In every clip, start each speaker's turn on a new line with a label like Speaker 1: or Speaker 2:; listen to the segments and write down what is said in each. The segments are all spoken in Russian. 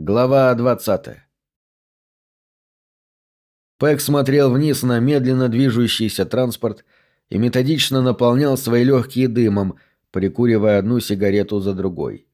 Speaker 1: Глава 20. Пэк смотрел вниз на медленно движущийся транспорт и методично наполнял свои легкие дымом, прикуривая одну сигарету за другой.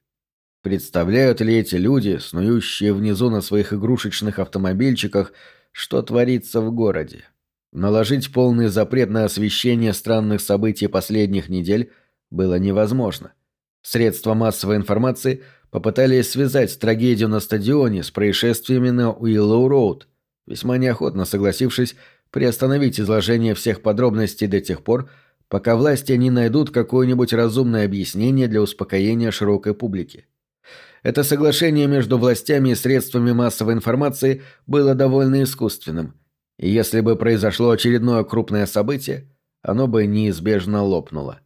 Speaker 1: Представляют ли эти люди, снующие внизу на своих игрушечных автомобильчиках, что творится в городе? Наложить полный запрет на освещение странных событий последних недель было невозможно. Средства массовой информации – попытались связать трагедию на стадионе с происшествиями на Уиллоу-Роуд, весьма неохотно согласившись приостановить изложение всех подробностей до тех пор, пока власти не найдут какое-нибудь разумное объяснение для успокоения широкой публики. Это соглашение между властями и средствами массовой информации было довольно искусственным, и если бы произошло очередное крупное событие, оно бы неизбежно лопнуло.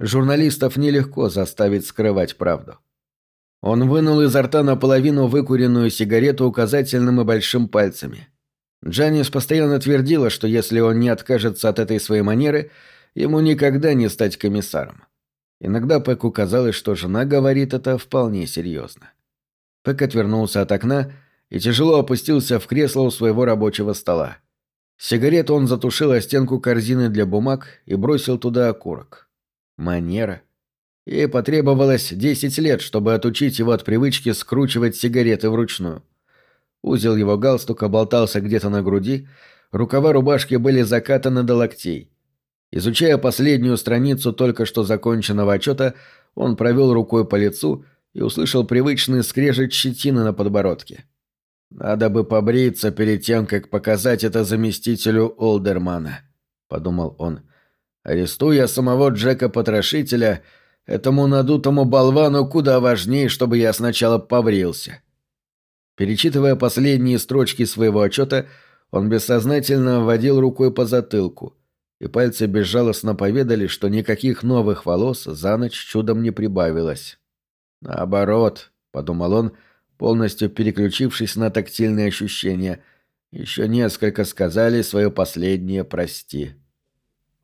Speaker 1: Журналистов нелегко заставить скрывать правду. Он вынул изо рта наполовину выкуренную сигарету указательным и большим пальцами. Джанис постоянно твердила, что если он не откажется от этой своей манеры, ему никогда не стать комиссаром. Иногда Пэку казалось, что жена говорит это вполне серьезно. Пэк отвернулся от окна и тяжело опустился в кресло у своего рабочего стола. Сигарету он затушил о стенку корзины для бумаг и бросил туда окурок. Манера. Ей потребовалось 10 лет, чтобы отучить его от привычки скручивать сигареты вручную. Узел его галстука болтался где-то на груди, рукава рубашки были закатаны до локтей. Изучая последнюю страницу только что законченного отчета, он провел рукой по лицу и услышал привычный скрежет щетины на подбородке. «Надо бы побриться перед тем, как показать это заместителю Олдермана», — подумал он. «Арестуя самого Джека-потрошителя», — Этому надутому болвану куда важнее, чтобы я сначала побрился. Перечитывая последние строчки своего отчета, он бессознательно водил рукой по затылку, и пальцы безжалостно поведали, что никаких новых волос за ночь чудом не прибавилось. «Наоборот», — подумал он, полностью переключившись на тактильные ощущения, — «еще несколько сказали свое последнее «прости».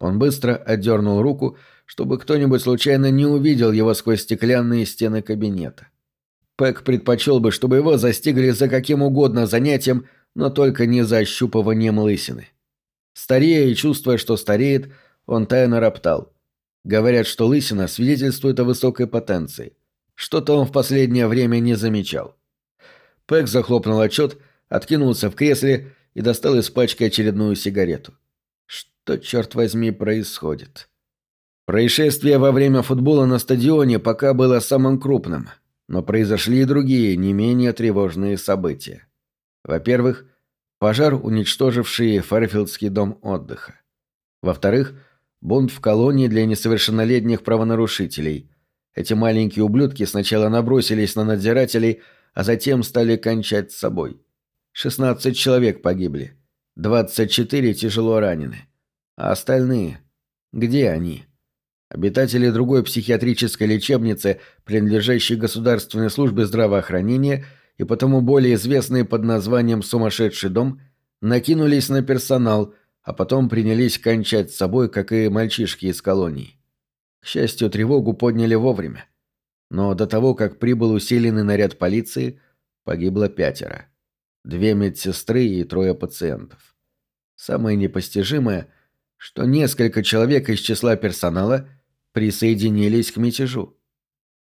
Speaker 1: Он быстро отдернул руку, — чтобы кто-нибудь случайно не увидел его сквозь стеклянные стены кабинета. Пэк предпочел бы, чтобы его застигли за каким угодно занятием, но только не за ощупыванием лысины. Старея и чувствуя, что стареет, он тайно роптал. Говорят, что лысина свидетельствует о высокой потенции. Что-то он в последнее время не замечал. Пэк захлопнул отчет, откинулся в кресле и достал из пачки очередную сигарету. Что, черт возьми, происходит? Происшествие во время футбола на стадионе пока было самым крупным, но произошли и другие, не менее тревожные события. Во-первых, пожар, уничтоживший Фарфилдский дом отдыха. Во-вторых, бунт в колонии для несовершеннолетних правонарушителей. Эти маленькие ублюдки сначала набросились на надзирателей, а затем стали кончать с собой. 16 человек погибли, 24 тяжело ранены. А остальные? Где они? Обитатели другой психиатрической лечебницы, принадлежащей Государственной службе здравоохранения и потому более известной под названием «Сумасшедший дом», накинулись на персонал, а потом принялись кончать с собой, как и мальчишки из колонии. К счастью, тревогу подняли вовремя. Но до того, как прибыл усиленный наряд полиции, погибло пятеро. Две медсестры и трое пациентов. Самое непостижимое, что несколько человек из числа персонала – присоединились к мятежу.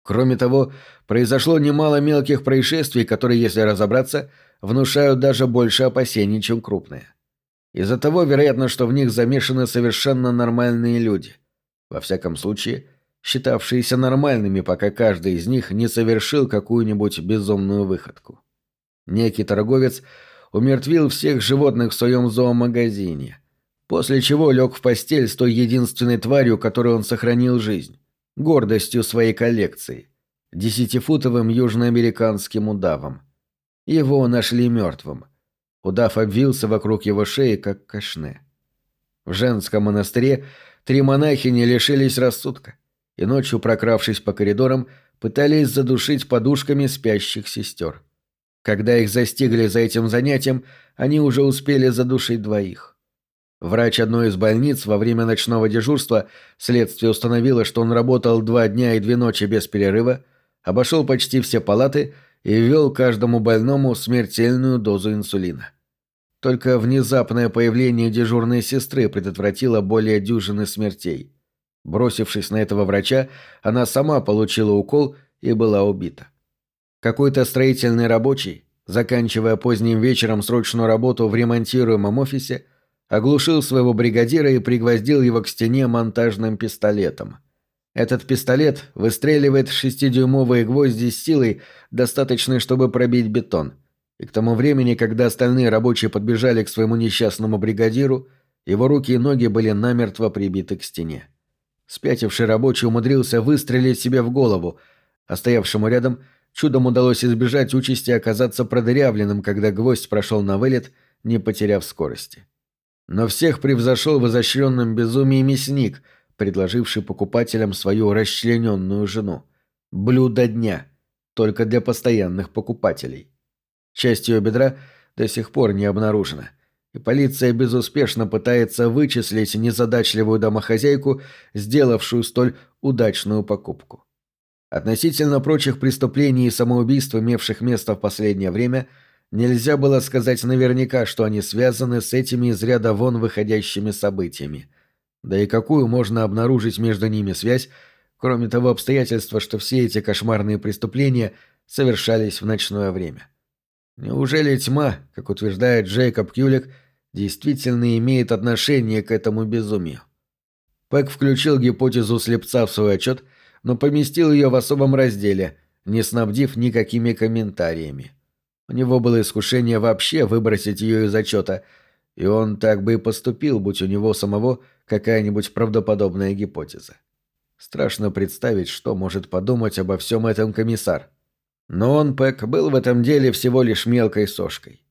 Speaker 1: Кроме того, произошло немало мелких происшествий, которые, если разобраться, внушают даже больше опасений, чем крупные. Из-за того, вероятно, что в них замешаны совершенно нормальные люди. Во всяком случае, считавшиеся нормальными, пока каждый из них не совершил какую-нибудь безумную выходку. Некий торговец умертвил всех животных в своем зоомагазине, после чего лег в постель с той единственной тварью, которой он сохранил жизнь, гордостью своей коллекции, десятифутовым южноамериканским удавом. Его нашли мертвым. Удав обвился вокруг его шеи, как кашне. В женском монастыре три монахини лишились рассудка и ночью, прокравшись по коридорам, пытались задушить подушками спящих сестер. Когда их застигли за этим занятием, они уже успели задушить двоих. Врач одной из больниц во время ночного дежурства следствие установило, что он работал два дня и две ночи без перерыва, обошел почти все палаты и ввел каждому больному смертельную дозу инсулина. Только внезапное появление дежурной сестры предотвратило более дюжины смертей. Бросившись на этого врача, она сама получила укол и была убита. Какой-то строительный рабочий, заканчивая поздним вечером срочную работу в ремонтируемом офисе, оглушил своего бригадира и пригвоздил его к стене монтажным пистолетом. Этот пистолет выстреливает шестидюймовые гвозди с силой, достаточной, чтобы пробить бетон. И к тому времени, когда остальные рабочие подбежали к своему несчастному бригадиру, его руки и ноги были намертво прибиты к стене. Спятивший рабочий умудрился выстрелить себе в голову, а стоявшему рядом чудом удалось избежать участи оказаться продырявленным, когда гвоздь прошел на вылет, не потеряв скорости. Но всех превзошел в изощренном безумии мясник, предложивший покупателям свою расчлененную жену. Блюдо дня. Только для постоянных покупателей. Часть ее бедра до сих пор не обнаружена – и полиция безуспешно пытается вычислить незадачливую домохозяйку, сделавшую столь удачную покупку. Относительно прочих преступлений и самоубийств, имевших место в последнее время, нельзя было сказать наверняка, что они связаны с этими из ряда вон выходящими событиями. Да и какую можно обнаружить между ними связь, кроме того обстоятельства, что все эти кошмарные преступления совершались в ночное время. Неужели тьма, как утверждает Джейкоб Кюлик, действительно имеет отношение к этому безумию? Пэк включил гипотезу слепца в свой отчет, но поместил ее в особом разделе, не снабдив никакими комментариями. У него было искушение вообще выбросить ее из отчета, и он так бы и поступил, будь у него самого какая-нибудь правдоподобная гипотеза. Страшно представить, что может подумать обо всем этом комиссар. Но он, Пэк, был в этом деле всего лишь мелкой сошкой.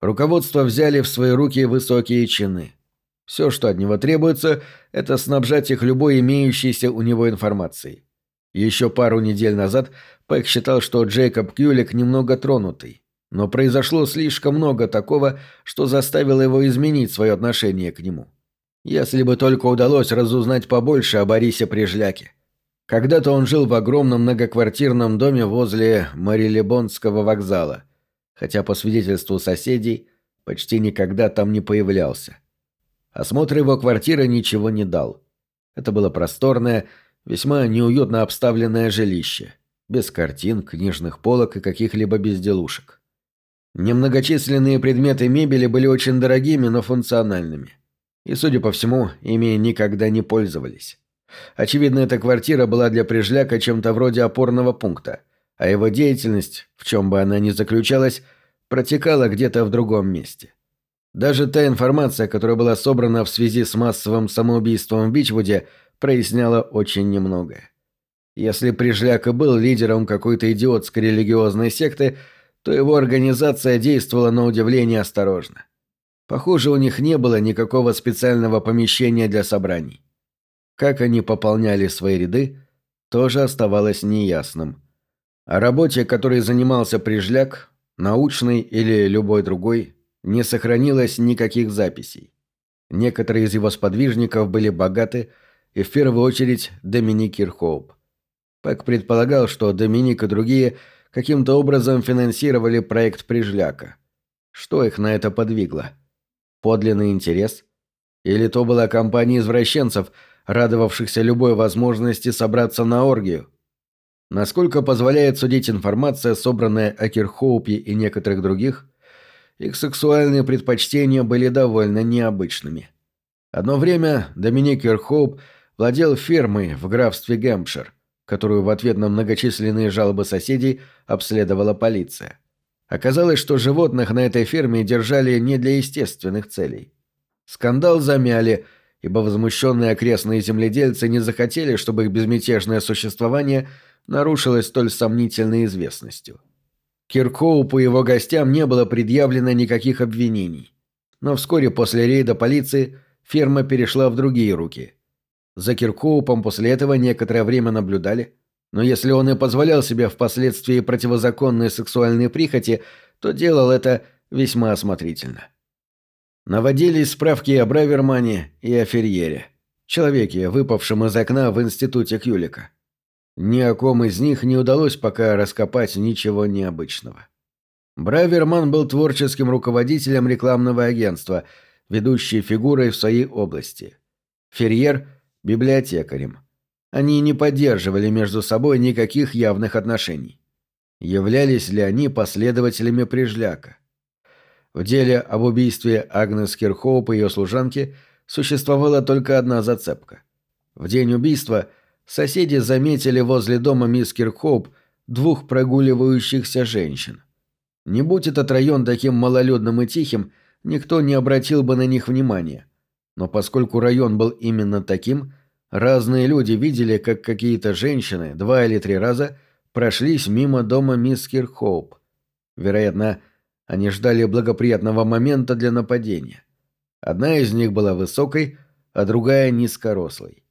Speaker 1: Руководство взяли в свои руки высокие чины. Все, что от него требуется, это снабжать их любой имеющейся у него информацией. Еще пару недель назад Пэк считал, что Джейкоб Кьюлик немного тронутый. Но произошло слишком много такого, что заставило его изменить свое отношение к нему. Если бы только удалось разузнать побольше о Борисе Прижляке. Когда-то он жил в огромном многоквартирном доме возле Марилебонского вокзала, хотя по свидетельству соседей почти никогда там не появлялся. Осмотр его квартиры ничего не дал. Это было просторное, весьма неуютно обставленное жилище, без картин, книжных полок и каких-либо безделушек. Немногочисленные предметы мебели были очень дорогими, но функциональными. И, судя по всему, ими никогда не пользовались. Очевидно, эта квартира была для Прижляка чем-то вроде опорного пункта, а его деятельность, в чем бы она ни заключалась, протекала где-то в другом месте. Даже та информация, которая была собрана в связи с массовым самоубийством в Бичвуде, проясняла очень немногое. Если Прижляк и был лидером какой-то идиотской религиозной секты, то его организация действовала на удивление осторожно. Похоже, у них не было никакого специального помещения для собраний. Как они пополняли свои ряды, тоже оставалось неясным. О работе, которой занимался Прижляк, научной или любой другой, не сохранилось никаких записей. Некоторые из его сподвижников были богаты, и в первую очередь Доминик Кирхоуп. Пэк предполагал, что Доминик и другие каким-то образом финансировали проект Прижляка. Что их на это подвигло? Подлинный интерес? Или то была компания извращенцев – радовавшихся любой возможности собраться на оргию. Насколько позволяет судить информация, собранная о Кирхоупе и некоторых других, их сексуальные предпочтения были довольно необычными. Одно время Доминик Кирхоуп владел фермой в графстве Гэмпшир, которую в ответ на многочисленные жалобы соседей обследовала полиция. Оказалось, что животных на этой ферме держали не для естественных целей. Скандал замяли – ибо возмущенные окрестные земледельцы не захотели, чтобы их безмятежное существование нарушилось столь сомнительной известностью. Киркоупу и его гостям не было предъявлено никаких обвинений. Но вскоре после рейда полиции ферма перешла в другие руки. За Киркоупом после этого некоторое время наблюдали, но если он и позволял себе впоследствии противозаконные сексуальные прихоти, то делал это весьма осмотрительно. Наводились справки о Бравермане и о Ферьере, человеке, выпавшем из окна в институте Кюлика. Ни о ком из них не удалось пока раскопать ничего необычного. Браверман был творческим руководителем рекламного агентства, ведущей фигурой в своей области. Ферьер – библиотекарем. Они не поддерживали между собой никаких явных отношений. Являлись ли они последователями Прижляка? В деле об убийстве Агнес Кирхоуп и ее служанки существовала только одна зацепка. В день убийства соседи заметили возле дома мисс Кирхоуп двух прогуливающихся женщин. Не будь этот район таким малолюдным и тихим, никто не обратил бы на них внимания. Но поскольку район был именно таким, разные люди видели, как какие-то женщины два или три раза прошлись мимо дома мисс Кирхоуп. Вероятно, они ждали благоприятного момента для нападения. Одна из них была высокой, а другая низкорослой.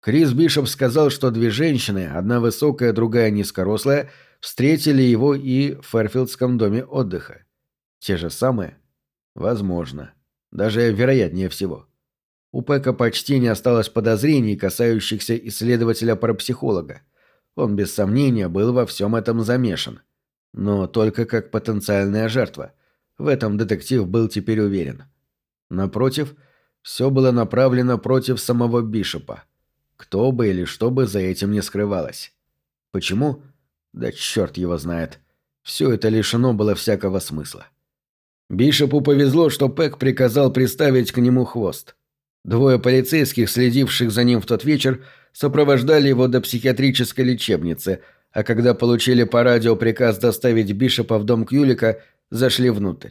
Speaker 1: Крис Бишоп сказал, что две женщины, одна высокая, другая низкорослая, встретили его и в Фэрфилдском доме отдыха. Те же самые? Возможно. Даже вероятнее всего. У Пэка почти не осталось подозрений, касающихся исследователя-парапсихолога. Он без сомнения был во всем этом замешан но только как потенциальная жертва. В этом детектив был теперь уверен. Напротив, все было направлено против самого Бишопа. Кто бы или что бы за этим не скрывалось. Почему? Да черт его знает. Все это лишено было всякого смысла. Бишопу повезло, что Пэк приказал приставить к нему хвост. Двое полицейских, следивших за ним в тот вечер, сопровождали его до психиатрической лечебницы – а когда получили по радио приказ доставить Бишопа в дом Кьюлика, зашли внутрь.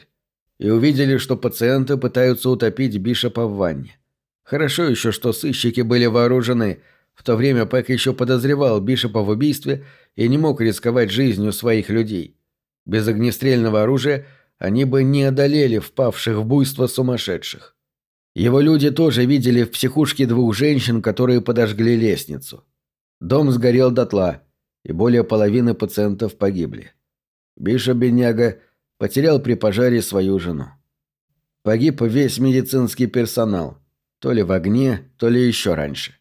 Speaker 1: И увидели, что пациенты пытаются утопить Бишопа в ванне. Хорошо еще, что сыщики были вооружены. В то время Пэк еще подозревал Бишопа в убийстве и не мог рисковать жизнью своих людей. Без огнестрельного оружия они бы не одолели впавших в буйство сумасшедших. Его люди тоже видели в психушке двух женщин, которые подожгли лестницу. Дом сгорел дотла – и более половины пациентов погибли. Бишоп Беняга потерял при пожаре свою жену. Погиб весь медицинский персонал, то ли в огне, то ли еще раньше.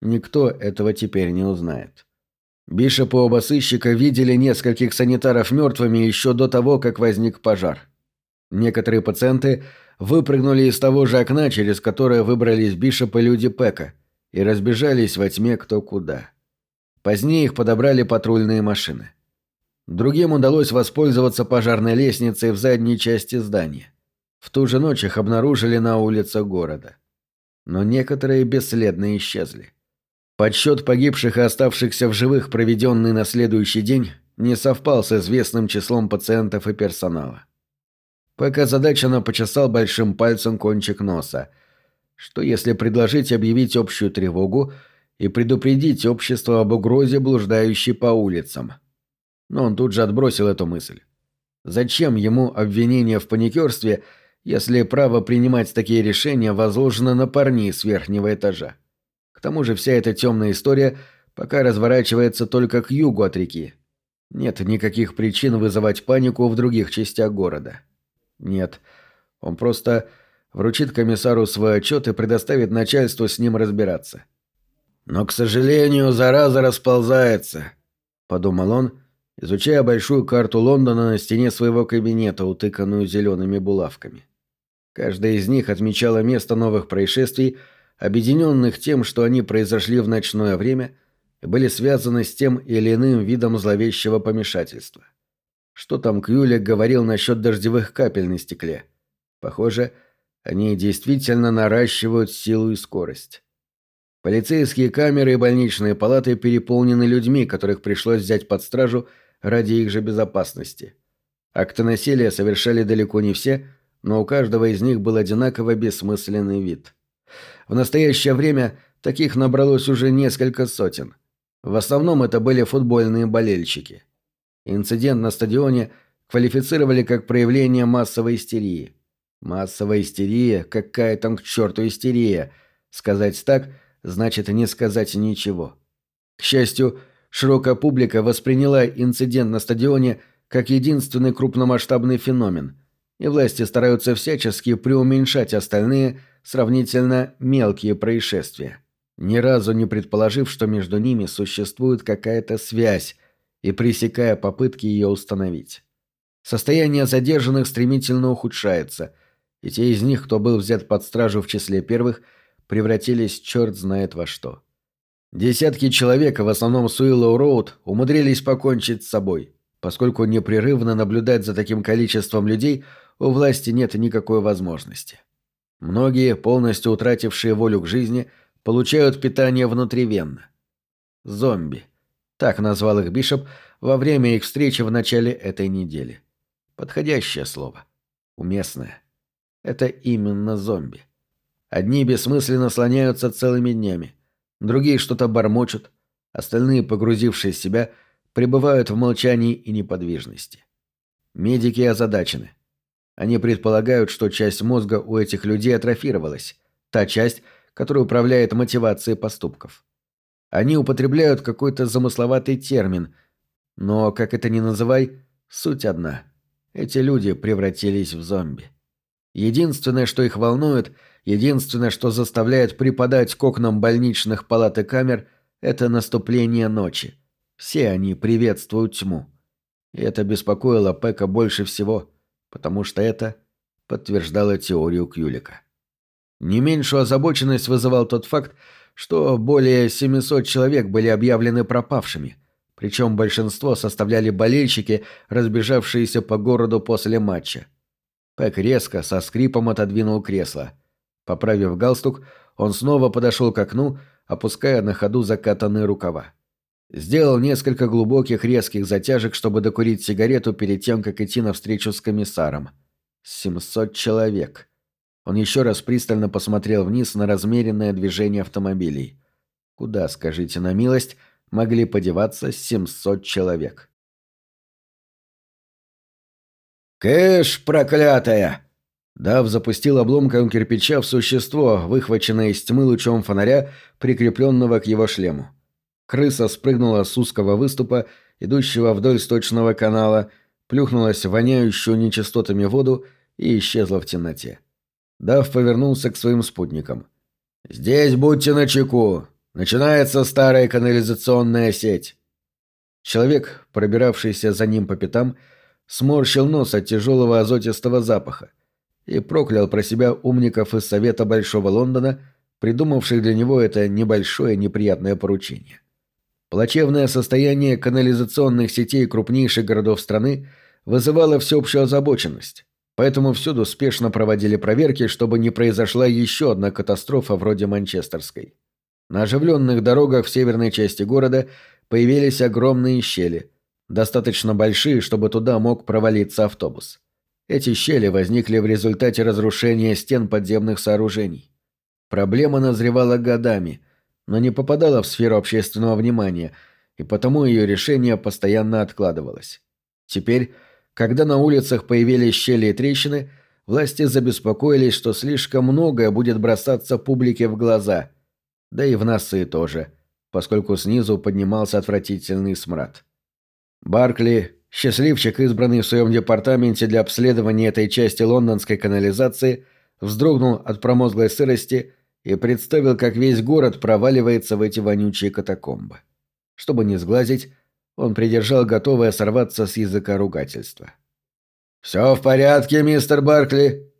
Speaker 1: Никто этого теперь не узнает. Бишоп и оба сыщика видели нескольких санитаров мертвыми еще до того, как возник пожар. Некоторые пациенты выпрыгнули из того же окна, через которое выбрались Бишоп и люди Пека, и разбежались во тьме кто куда. Позднее их подобрали патрульные машины. Другим удалось воспользоваться пожарной лестницей в задней части здания. В ту же ночь их обнаружили на улицах города. Но некоторые бесследно исчезли. Подсчет погибших и оставшихся в живых, проведенный на следующий день, не совпал с известным числом пациентов и персонала. Пока задача почесал большим пальцем кончик носа. Что если предложить объявить общую тревогу – и предупредить общество об угрозе, блуждающей по улицам. Но он тут же отбросил эту мысль. Зачем ему обвинение в паникерстве, если право принимать такие решения возложено на парней с верхнего этажа? К тому же вся эта темная история пока разворачивается только к югу от реки. Нет никаких причин вызывать панику в других частях города. Нет, он просто вручит комиссару свой отчет и предоставит начальству с ним разбираться. Но, к сожалению, зараза расползается, подумал он, изучая большую карту Лондона на стене своего кабинета, утыканную зелеными булавками. Каждая из них отмечала место новых происшествий, объединенных тем, что они произошли в ночное время были связаны с тем или иным видом зловещего помешательства. Что там Кьюлик говорил насчет дождевых капель на стекле? Похоже, они действительно наращивают силу и скорость. Полицейские камеры и больничные палаты переполнены людьми, которых пришлось взять под стражу ради их же безопасности. Акты насилия совершали далеко не все, но у каждого из них был одинаково бессмысленный вид. В настоящее время таких набралось уже несколько сотен. В основном это были футбольные болельщики. Инцидент на стадионе квалифицировали как проявление массовой истерии. Массовая истерия? Какая там к черту истерия? Сказать так – значит не сказать ничего. К счастью, широкая публика восприняла инцидент на стадионе как единственный крупномасштабный феномен, и власти стараются всячески преуменьшать остальные сравнительно мелкие происшествия. ни разу не предположив, что между ними существует какая-то связь, и пресекая попытки ее установить. Состояние задержанных стремительно ухудшается, и те из них, кто был взят под стражу в числе первых, превратились черт знает во что. Десятки человек, в основном с Уиллоу-Роуд, умудрились покончить с собой, поскольку непрерывно наблюдать за таким количеством людей у власти нет никакой возможности. Многие, полностью утратившие волю к жизни, получают питание внутривенно. Зомби. Так назвал их Бишоп во время их встречи в начале этой недели. Подходящее слово. Уместное. Это именно зомби. Одни бессмысленно слоняются целыми днями, другие что-то бормочут, остальные, погрузившись в себя, пребывают в молчании и неподвижности. Медики озадачены. Они предполагают, что часть мозга у этих людей атрофировалась, та часть, которая управляет мотивацией поступков. Они употребляют какой-то замысловатый термин, но, как это ни называй, суть одна. Эти люди превратились в зомби. Единственное, что их волнует, единственное, что заставляет припадать к окнам больничных палат и камер, это наступление ночи. Все они приветствуют тьму. И это беспокоило Пека больше всего – потому что это подтверждало теорию Кюлика. Не меньшую озабоченность вызывал тот факт, что более 700 человек были объявлены пропавшими, причем большинство составляли болельщики, разбежавшиеся по городу после матча. Пэк резко, со скрипом отодвинул кресло. Поправив галстук, он снова подошел к окну, опуская на ходу закатанные рукава. Сделал несколько глубоких резких затяжек, чтобы докурить сигарету перед тем, как идти навстречу с комиссаром. Семьсот человек. Он еще раз пристально посмотрел вниз на размеренное движение автомобилей. Куда, скажите на милость, могли подеваться семьсот человек?
Speaker 2: «Кэш, проклятая!»
Speaker 1: Дав запустил обломком кирпича в существо, выхваченное из тьмы лучом фонаря, прикрепленного к его шлему. Крыса спрыгнула с узкого выступа, идущего вдоль сточного канала, плюхнулась в воняющую нечистотами воду и исчезла в темноте. Дав повернулся к своим спутникам. «Здесь будьте начеку. Начинается старая канализационная сеть». Человек, пробиравшийся за ним по пятам, сморщил нос от тяжелого азотистого запаха и проклял про себя умников из Совета Большого Лондона, придумавших для него это небольшое неприятное поручение. Плачевное состояние канализационных сетей крупнейших городов страны вызывало всеобщую озабоченность, поэтому всюду спешно проводили проверки, чтобы не произошла еще одна катастрофа вроде Манчестерской. На оживленных дорогах в северной части города появились огромные щели, достаточно большие, чтобы туда мог провалиться автобус. Эти щели возникли в результате разрушения стен подземных сооружений. Проблема назревала годами – но не попадала в сферу общественного внимания, и потому ее решение постоянно откладывалось. Теперь, когда на улицах появились щели и трещины, власти забеспокоились, что слишком многое будет бросаться публике в глаза, да и в носы тоже, поскольку снизу поднимался отвратительный смрад. Баркли, счастливчик, избранный в своем департаменте для обследования этой части лондонской канализации, вздрогнул от промозглой сырости и представил, как весь город проваливается в эти вонючие катакомбы. Чтобы не сглазить, он придержал готовое сорваться с языка ругательства. «Все в порядке, мистер Баркли?»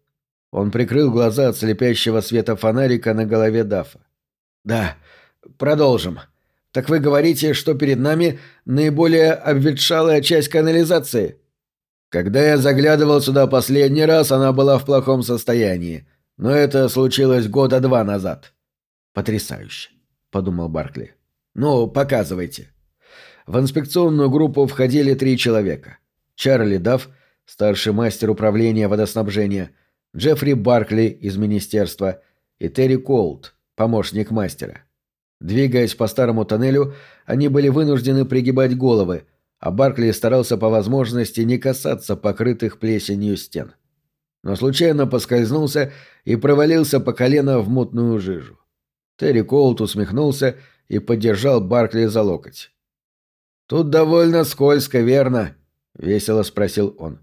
Speaker 1: Он прикрыл глаза от слепящего света фонарика на голове Дафа. «Да, продолжим. Так вы говорите, что перед нами наиболее обветшалая часть канализации?» «Когда я заглядывал сюда последний раз, она была в плохом состоянии. Но это случилось года два назад. Потрясающе, подумал Баркли. Ну, показывайте. В инспекционную группу входили три человека. Чарли Дафф, старший мастер управления водоснабжения, Джеффри Баркли из министерства и Терри Колт, помощник мастера. Двигаясь по старому тоннелю, они были вынуждены пригибать головы, а Баркли старался по возможности не касаться покрытых плесенью стен но случайно поскользнулся и провалился по колено в мутную жижу. Терри Коулт усмехнулся и поддержал Баркли за локоть. «Тут довольно скользко, верно?» — весело спросил он.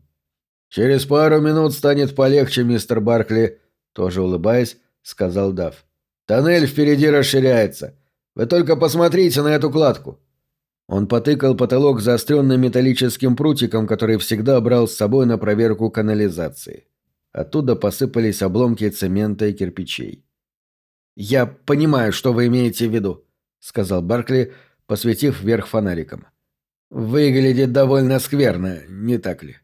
Speaker 1: «Через пару минут станет полегче, мистер Баркли», — тоже улыбаясь, сказал Дав. Тоннель впереди расширяется. Вы только посмотрите на эту кладку». Он потыкал потолок заостренным металлическим прутиком, который всегда брал с собой на проверку канализации. Оттуда посыпались обломки цемента и кирпичей. «Я понимаю, что вы имеете в виду», — сказал Баркли, посветив вверх фонариком. «Выглядит довольно скверно, не так ли?»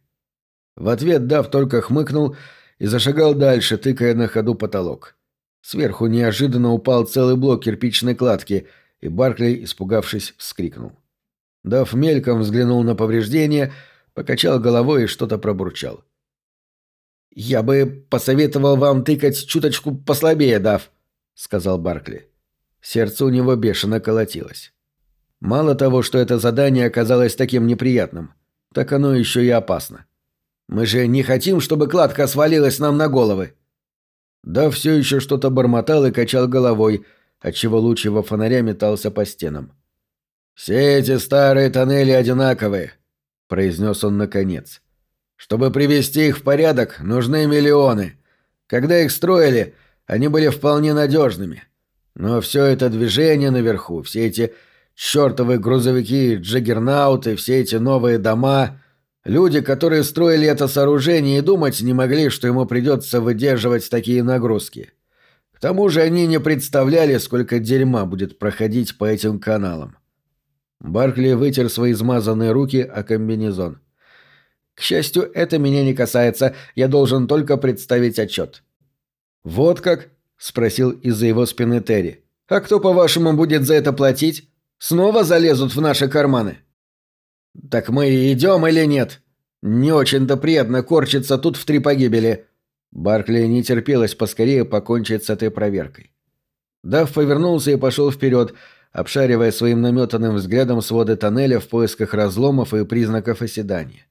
Speaker 1: В ответ Дав только хмыкнул и зашагал дальше, тыкая на ходу потолок. Сверху неожиданно упал целый блок кирпичной кладки, и Баркли, испугавшись, вскрикнул. Дав мельком взглянул на повреждение, покачал головой и что-то пробурчал. «Я бы посоветовал вам тыкать чуточку послабее, Дав», — сказал Баркли. Сердце у него бешено колотилось. Мало того, что это задание оказалось таким неприятным, так оно еще и опасно. Мы же не хотим, чтобы кладка свалилась нам на головы. Да все еще что-то бормотал и качал головой, отчего луч его фонаря метался по стенам. «Все эти старые тоннели одинаковые», — произнес он наконец. «Чтобы привести их в порядок, нужны миллионы. Когда их строили, они были вполне надежными. Но все это движение наверху, все эти чертовы грузовики, джаггернауты, все эти новые дома...» Люди, которые строили это сооружение, и думать не могли, что ему придется выдерживать такие нагрузки. К тому же они не представляли, сколько дерьма будет проходить по этим каналам. Баркли вытер свои измазанные руки о комбинезон. «К счастью, это меня не касается. Я должен только представить отчет». «Вот как?» — спросил из-за его спины Терри. «А кто, по-вашему, будет за это платить? Снова залезут в наши карманы?» «Так мы идем или нет? Не очень-то приятно корчиться тут в три погибели». Баркли не терпелось поскорее покончить с этой проверкой. Дав повернулся и пошел вперед, обшаривая своим наметанным взглядом своды тоннеля в поисках разломов и признаков оседания.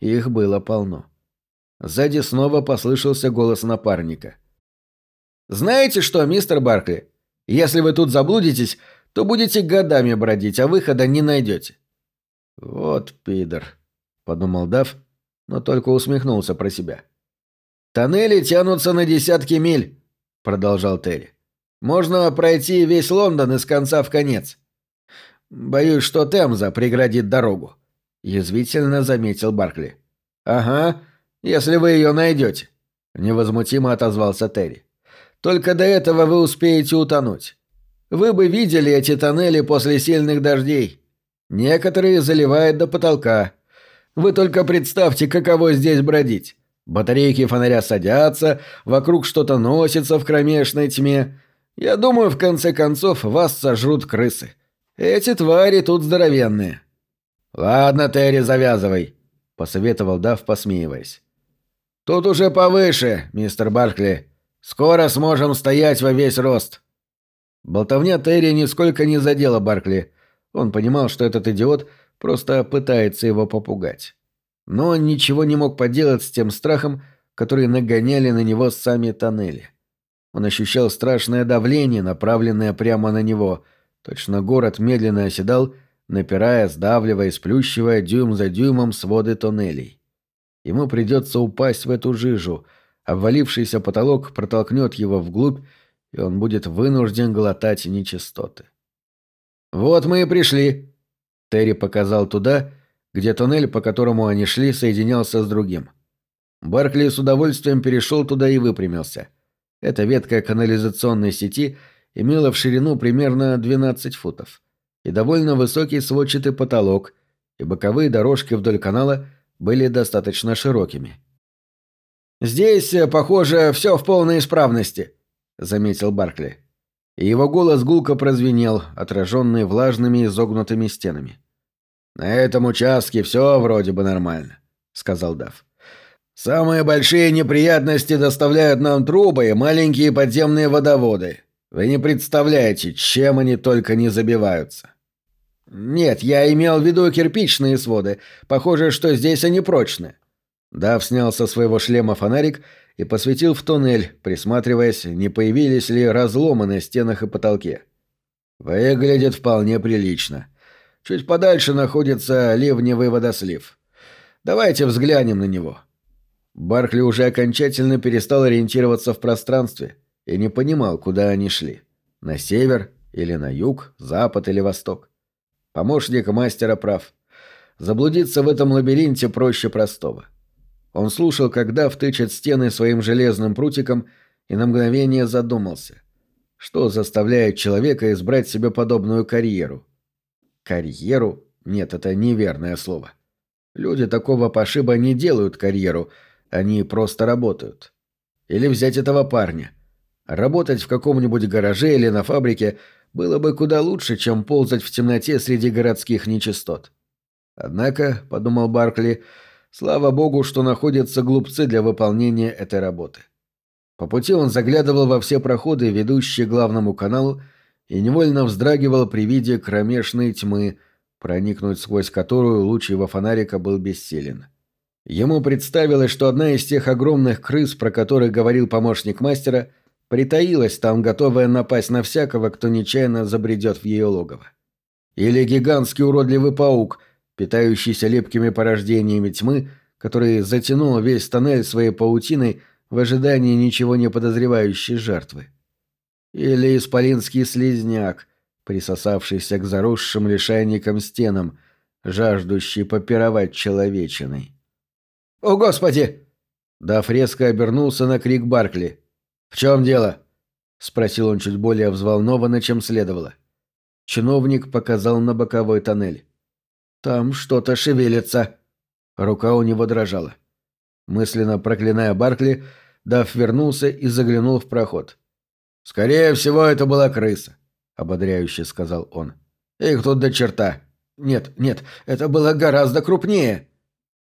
Speaker 1: Их было полно. Сзади снова послышался голос напарника. «Знаете что, мистер Баркли, если вы тут заблудитесь, то будете годами бродить, а выхода не найдете. «Вот пидор», — подумал Дав, но только усмехнулся про себя. «Тоннели тянутся на десятки миль», — продолжал Терри. «Можно пройти весь Лондон из конца в конец. Боюсь, что Темза преградит дорогу», — язвительно заметил Баркли. «Ага, если вы ее найдете», — невозмутимо отозвался Терри. «Только до этого вы успеете утонуть. Вы бы видели эти тоннели после сильных дождей. Некоторые заливают до потолка. Вы только представьте, каково здесь бродить. Батарейки фонаря садятся, вокруг что-то носится в кромешной тьме. Я думаю, в конце концов, вас сожрут крысы. Эти твари тут здоровенные. Ладно, Терри, завязывай, посоветовал Дав, посмеиваясь. Тут уже повыше, мистер Баркли. Скоро сможем стоять во весь рост. Болтовня Терри нисколько не задела Баркли. Он понимал, что этот идиот просто пытается его попугать. Но он ничего не мог поделать с тем страхом, который нагоняли на него сами тоннели. Он ощущал страшное давление, направленное прямо на него. Точно город медленно оседал, напирая, сдавливая, сплющивая дюйм за дюймом своды тоннелей. Ему придется упасть в эту жижу. Обвалившийся потолок протолкнет его вглубь, и он будет вынужден глотать нечистоты. «Вот мы и пришли!» Терри показал туда, где туннель, по которому они шли, соединялся с другим. Баркли с удовольствием перешел туда и выпрямился. Эта ветка канализационной сети имела в ширину примерно 12 футов и довольно высокий сводчатый потолок, и боковые дорожки вдоль канала были достаточно широкими. «Здесь, похоже, все в полной исправности», — заметил Баркли и его голос гулко прозвенел, отраженный влажными изогнутыми стенами. «На этом участке все вроде бы нормально», — сказал Дав. «Самые большие неприятности доставляют нам трубы и маленькие подземные водоводы. Вы не представляете, чем они только не забиваются». «Нет, я имел в виду кирпичные своды. Похоже, что здесь они прочные». Дав снял со своего шлема фонарик и посветил в туннель, присматриваясь, не появились ли разломы на стенах и потолке. Выглядит вполне прилично. Чуть подальше находится ливневый водослив. Давайте взглянем на него. Баркли уже окончательно перестал ориентироваться в пространстве и не понимал, куда они шли. На север или на юг, запад или восток. Помощник мастера прав. Заблудиться в этом лабиринте проще простого. Он слушал, когда втычет стены своим железным прутиком, и на мгновение задумался. Что заставляет человека избрать себе подобную карьеру? Карьеру? Нет, это неверное слово. Люди такого пошиба не делают карьеру, они просто работают. Или взять этого парня. Работать в каком-нибудь гараже или на фабрике было бы куда лучше, чем ползать в темноте среди городских нечистот. Однако, — подумал Баркли, — слава богу, что находятся глупцы для выполнения этой работы. — по пути он заглядывал во все проходы, ведущие к главному каналу, и невольно вздрагивал при виде кромешной тьмы, проникнуть сквозь которую луч его фонарика был бессилен. Ему представилось, что одна из тех огромных крыс, про которых говорил помощник мастера, притаилась там, готовая напасть на всякого, кто нечаянно забредет в ее логово. Или гигантский уродливый паук, питающийся лепкими порождениями тьмы, который затянул весь тоннель своей паутиной, в ожидании ничего не подозревающей жертвы. Или исполинский слизняк, присосавшийся к заросшим лишайникам стенам, жаждущий попировать человечиной. «О, Господи!» Даф резко обернулся на крик Баркли. «В чем дело?» — спросил он чуть более взволнованно, чем следовало. Чиновник показал на боковой тоннель. «Там что-то шевелится». Рука у него дрожала. Мысленно проклиная Баркли, Дафф вернулся и заглянул в проход. «Скорее всего, это была крыса», — ободряюще сказал он. «Их тут до черта. Нет, нет, это было гораздо крупнее.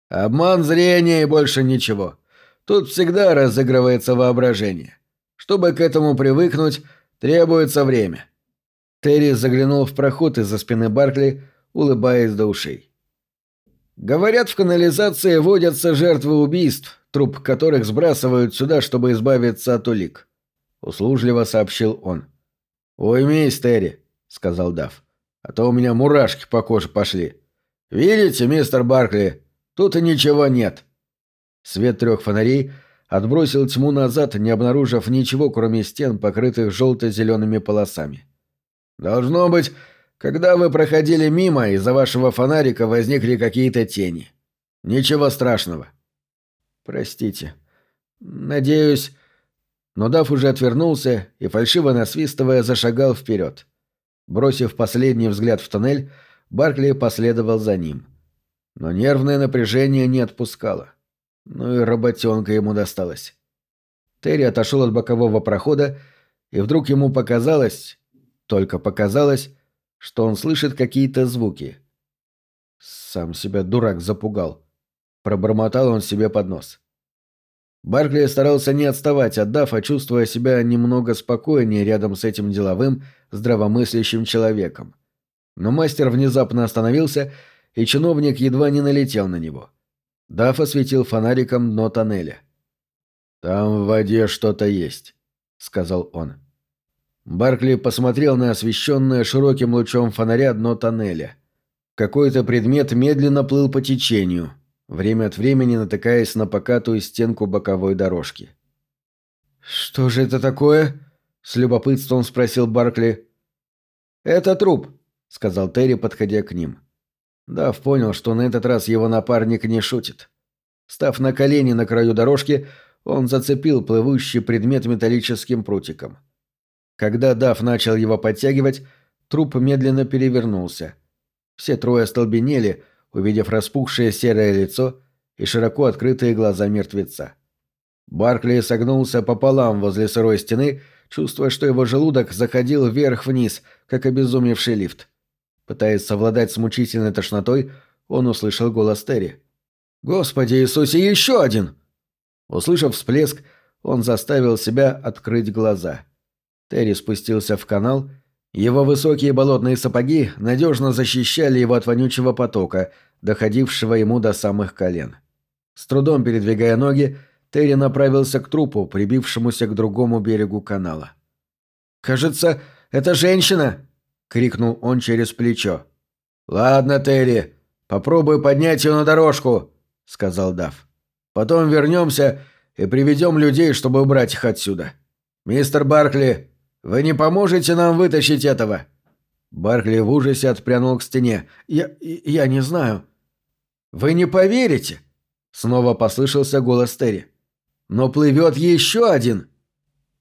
Speaker 1: Обман зрения и больше ничего. Тут всегда разыгрывается воображение. Чтобы к этому привыкнуть, требуется время». Терри заглянул в проход из-за спины Баркли, улыбаясь до ушей. «Говорят, в канализации водятся жертвы убийств, труп которых сбрасывают сюда, чтобы избавиться от улик», — услужливо сообщил он. «Уймись, Терри», — сказал Дав, — «а то у меня мурашки по коже пошли. Видите, мистер Баркли, тут и ничего нет». Свет трех фонарей отбросил тьму назад, не обнаружив ничего, кроме стен, покрытых желто-зелеными полосами. «Должно быть, когда вы проходили мимо, из-за вашего фонарика возникли какие-то тени. Ничего страшного. Простите. Надеюсь... Но Дав уже отвернулся и, фальшиво насвистывая, зашагал вперед. Бросив последний взгляд в тоннель, Баркли последовал за ним. Но нервное напряжение не отпускало. Ну и работенка ему досталась. Терри отошел от бокового прохода, и вдруг ему показалось, только показалось, что он слышит какие-то звуки. Сам себя дурак запугал. Пробормотал он себе под нос. Баркли старался не отставать от Дафа, чувствуя себя немного спокойнее рядом с этим деловым, здравомыслящим человеком. Но мастер внезапно остановился, и чиновник едва не налетел на него. Даф осветил фонариком дно тоннеля. «Там в воде что-то есть», — сказал он. Баркли посмотрел на освещенное широким лучом фонаря дно тоннеля. Какой-то предмет медленно плыл по течению, время от времени натыкаясь на покатую стенку боковой дорожки. «Что же это такое?» — с любопытством спросил Баркли. «Это труп», — сказал Терри, подходя к ним. Дав понял, что на этот раз его напарник не шутит. Став на колени на краю дорожки, он зацепил плывущий предмет металлическим прутиком. Когда Дав начал его подтягивать, труп медленно перевернулся. Все трое остолбенели, увидев распухшее серое лицо и широко открытые глаза мертвеца. Баркли согнулся пополам возле сырой стены, чувствуя, что его желудок заходил вверх-вниз, как обезумевший лифт. Пытаясь совладать с мучительной тошнотой, он услышал голос Терри. «Господи Иисусе, еще один!» Услышав всплеск, он заставил себя открыть глаза. Терри спустился в канал. Его высокие болотные сапоги надежно защищали его от вонючего потока, доходившего ему до самых колен. С трудом передвигая ноги, Терри направился к трупу, прибившемуся к другому берегу канала. «Кажется, это женщина!» — крикнул он через плечо. «Ладно, Терри, попробуй поднять ее на дорожку», — сказал Дав. «Потом вернемся и приведем людей, чтобы убрать их отсюда. Мистер Баркли, Вы не поможете нам вытащить этого?» Баркли в ужасе отпрянул к стене. «Я... я не знаю». «Вы не поверите!» Снова послышался голос Терри. «Но плывет еще один!»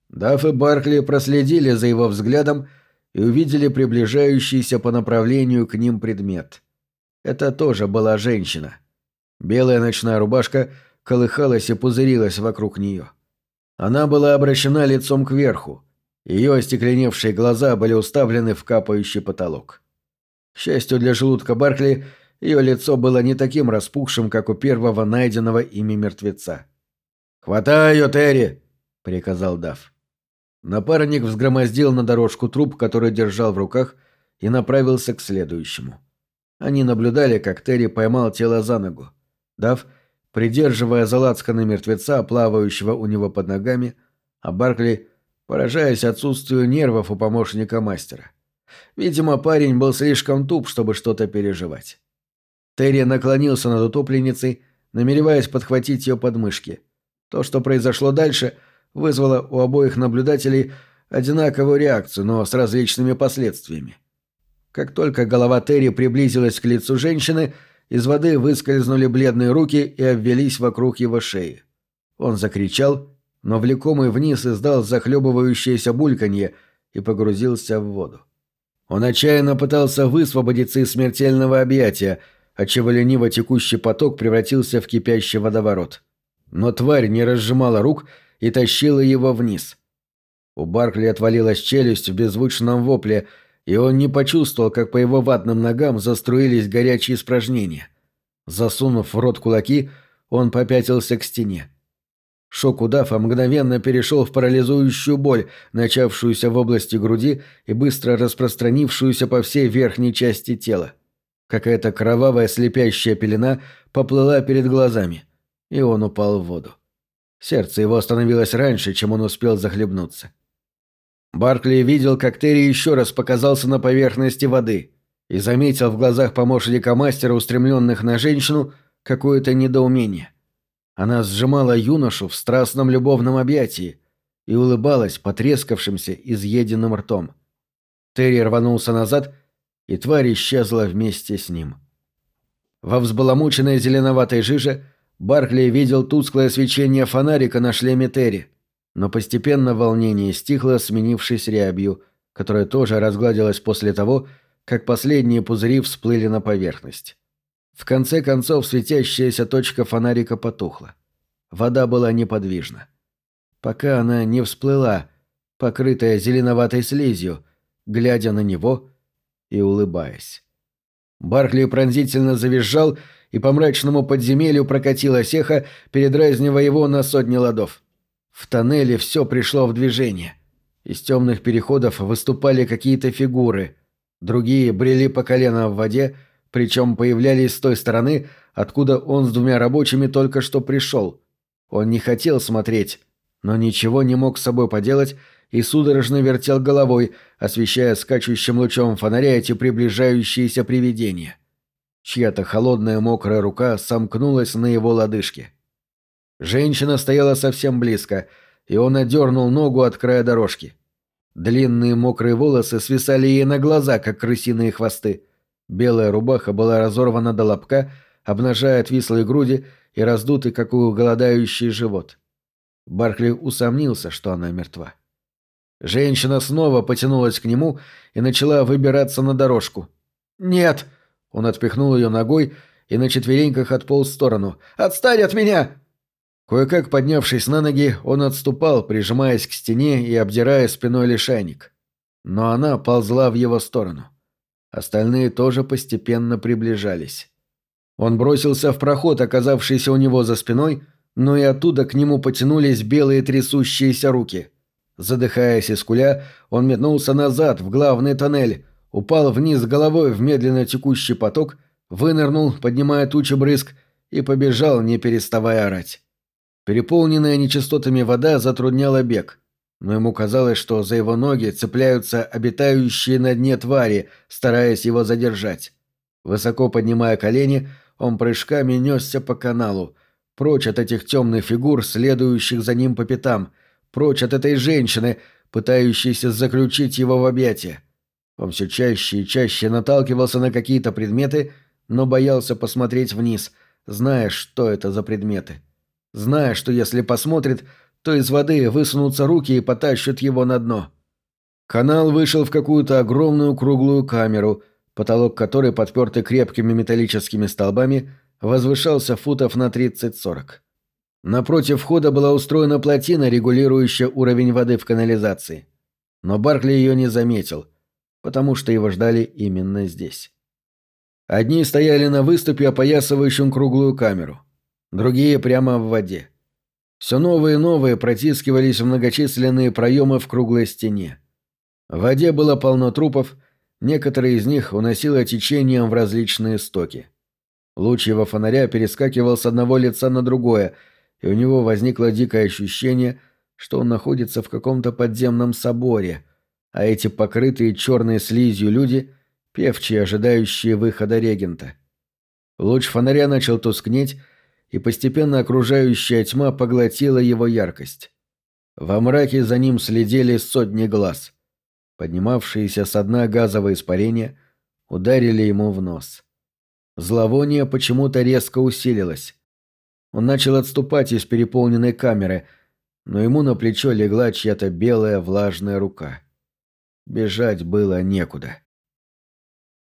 Speaker 1: Дафф и Баркли проследили за его взглядом и увидели приближающийся по направлению к ним предмет. Это тоже была женщина. Белая ночная рубашка колыхалась и пузырилась вокруг нее. Она была обращена лицом кверху. Ее остекленевшие глаза были уставлены в капающий потолок. К счастью для желудка Баркли, ее лицо было не таким распухшим, как у первого найденного ими мертвеца. «Хватай ее, Терри!» — приказал Дафф. Напарник взгромоздил на дорожку труп, который держал в руках, и направился к следующему. Они наблюдали, как Терри поймал тело за ногу. Дав, придерживая за лацканы мертвеца, плавающего у него под ногами, а Баркли, поражаясь отсутствию нервов у помощника мастера. Видимо, парень был слишком туп, чтобы что-то переживать. Терри наклонился над утопленницей, намереваясь подхватить ее подмышки. То, что произошло дальше, вызвало у обоих наблюдателей одинаковую реакцию, но с различными последствиями. Как только голова Терри приблизилась к лицу женщины, из воды выскользнули бледные руки и обвелись вокруг его шеи. Он закричал, но влекомый вниз издал захлебывающееся бульканье и погрузился в воду. Он отчаянно пытался высвободиться из смертельного объятия, отчего лениво текущий поток превратился в кипящий водоворот. Но тварь не разжимала рук и тащила его вниз. У Баркли отвалилась челюсть в беззвучном вопле – и он не почувствовал, как по его ватным ногам заструились горячие испражнения. Засунув в рот кулаки, он попятился к стене. Шок удава мгновенно перешел в парализующую боль, начавшуюся в области груди и быстро распространившуюся по всей верхней части тела. Какая-то кровавая слепящая пелена поплыла перед глазами, и он упал в воду. Сердце его остановилось раньше, чем он успел захлебнуться. Баркли видел, как Терри еще раз показался на поверхности воды и заметил в глазах помощника мастера, устремленных на женщину, какое-то недоумение. Она сжимала юношу в страстном любовном объятии и улыбалась потрескавшимся изъеденным ртом. Терри рванулся назад, и тварь исчезла вместе с ним. Во взбаламученной зеленоватой жиже Баркли видел тусклое свечение фонарика на шлеме Терри – но постепенно волнение стихло, сменившись рябью, которая тоже разгладилась после того, как последние пузыри всплыли на поверхность. В конце концов светящаяся точка фонарика потухла. Вода была неподвижна. Пока она не всплыла, покрытая зеленоватой слизью, глядя на него и улыбаясь. Баркли пронзительно завизжал, и по мрачному подземелью прокатила сеха, передразнивая его на сотни ладов. В тоннеле все пришло в движение. Из темных переходов выступали какие-то фигуры. Другие брели по колено в воде, причем появлялись с той стороны, откуда он с двумя рабочими только что пришел. Он не хотел смотреть, но ничего не мог с собой поделать и судорожно вертел головой, освещая скачущим лучом фонаря эти приближающиеся привидения. Чья-то холодная мокрая рука сомкнулась на его лодыжке. Женщина стояла совсем близко, и он отдернул ногу от края дорожки. Длинные мокрые волосы свисали ей на глаза, как крысиные хвосты. Белая рубаха была разорвана до лобка, обнажая отвислые груди и раздутый, как у голодающий живот. Баркли усомнился, что она мертва. Женщина снова потянулась к нему и начала выбираться на дорожку. «Нет!» Он отпихнул ее ногой и на четвереньках отполз в сторону. «Отстань от меня!» Кое-как поднявшись на ноги, он отступал, прижимаясь к стене и обдирая спиной лишайник. Но она ползла в его сторону. Остальные тоже постепенно приближались. Он бросился в проход, оказавшийся у него за спиной, но и оттуда к нему потянулись белые трясущиеся руки. Задыхаясь и скуля, он метнулся назад, в главный тоннель, упал вниз головой в медленно текущий поток, вынырнул, поднимая тучу брызг, и побежал, не переставая орать. Переполненная нечистотами вода затрудняла бег, но ему казалось, что за его ноги цепляются обитающие на дне твари, стараясь его задержать. Высоко поднимая колени, он прыжками несся по каналу, прочь от этих темных фигур, следующих за ним по пятам, прочь от этой женщины, пытающийся заключить его в объятия. Он все чаще и чаще наталкивался на какие-то предметы, но боялся посмотреть вниз, зная, что это за предметы. Зная, что если посмотрит, то из воды высунутся руки и потащат его на дно. Канал вышел в какую-то огромную круглую камеру, потолок которой, подпертый крепкими металлическими столбами, возвышался футов на 30-40. Напротив входа была устроена плотина, регулирующая уровень воды в канализации. Но Баркли ее не заметил, потому что его ждали именно здесь. Одни стояли на выступе, опоясывающем круглую камеру, другие прямо в воде. Все новые и новые протискивались в многочисленные проемы в круглой стене. В воде было полно трупов, некоторые из них уносило течением в различные стоки. Луч его фонаря перескакивал с одного лица на другое, и у него возникло дикое ощущение, что он находится в каком-то подземном соборе, а эти покрытые черной слизью люди — певчие, ожидающие выхода регента. Луч фонаря начал тускнеть, и постепенно окружающая тьма поглотила его яркость. Во мраке за ним следили сотни глаз — Поднимавшиеся со дна газовые испарения ударили ему в нос. Зловоние почему-то резко усилилось. Он начал отступать из переполненной камеры, но ему на плечо легла чья-то белая влажная рука. Бежать было некуда.